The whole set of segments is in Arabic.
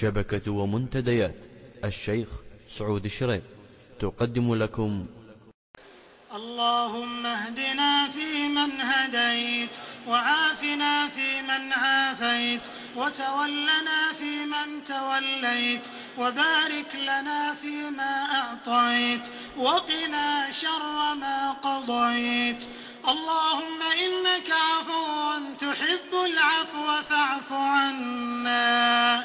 شبكة ومنتديات. الشيخ سعود الشريف تقدم لكم. اللهم اهدنا فيمن هديت وعافنا فيمن عافيت وتولنا فيمن توليت وبارك لنا فيما أعطيت وقنا شر ما قضيت. اللهم إنك عفو تحب العفو فاعف عنا.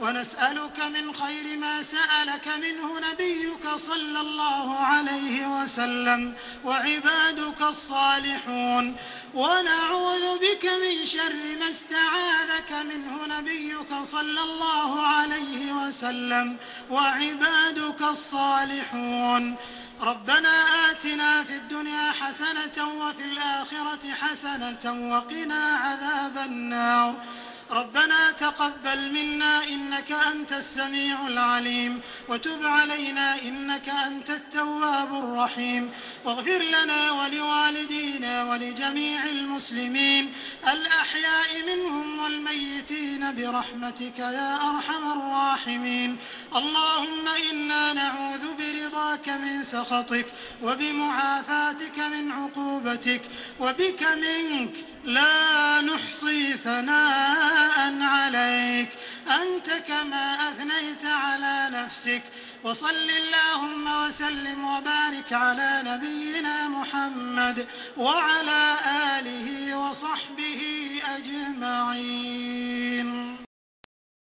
ونسألك من خير ما سألك منه نبيك صلى الله عليه وسلم وعبادك الصالحون. ونعوذ بك من شر ما استعاذك منه نبيك صلى الله عليه وسلم وعبادك الصالحون. ربنا آتنا في الدنيا حسنة وفي الآخرة حسنة وقنا عذاب النار. ربنا تقبل منا إنك أنت السميع العليم وتب علينا إنك أنت التواب الرحيم واغفر لنا ولوالدينا ولجميع المسلمين الأحياء منهم والميتين برحمتك يا أرحم الراحمين اللهم إنا نعوذ برضاك من سخطك وبمعافاتك من عقوبتك وبك منك لا نحصي ثناء عليك. أنت كما أثنيت على نفسك. وصل اللهم وسلم وبارك على نبينا محمد وعلى آله وصحبه أجمعين.